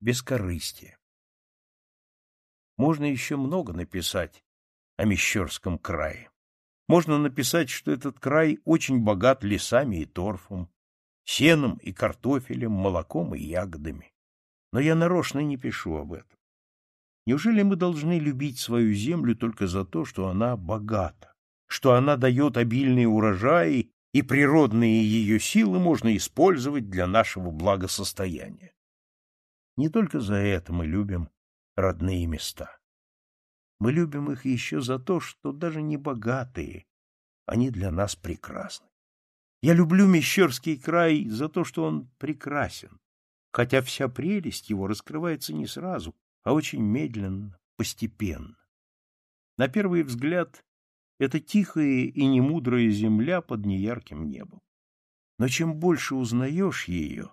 бескорыстие. Можно еще много написать о Мещерском крае. Можно написать, что этот край очень богат лесами и торфом, сеном и картофелем, молоком и ягодами. Но я нарочно не пишу об этом. Неужели мы должны любить свою землю только за то, что она богата, что она дает обильные урожаи, и природные ее силы можно использовать для нашего благосостояния? Не только за это мы любим родные места. Мы любим их еще за то, что даже не богатые, они для нас прекрасны. Я люблю Мещерский край за то, что он прекрасен, хотя вся прелесть его раскрывается не сразу, а очень медленно, постепенно. На первый взгляд, это тихая и немудрая земля под неярким небом. Но чем больше узнаешь ее,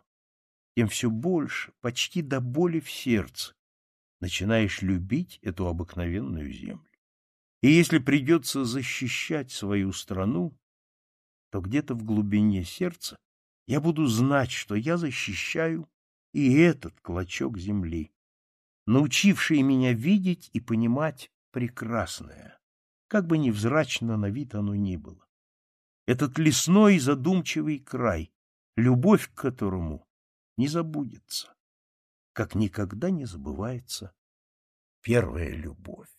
тем все больше, почти до боли в сердце, начинаешь любить эту обыкновенную землю. И если придется защищать свою страну, то где-то в глубине сердца я буду знать, что я защищаю и этот клочок земли, научивший меня видеть и понимать прекрасное, как бы невзрачно на вид оно ни было. Этот лесной задумчивый край, любовь к которому не забудется, как никогда не забывается первая любовь.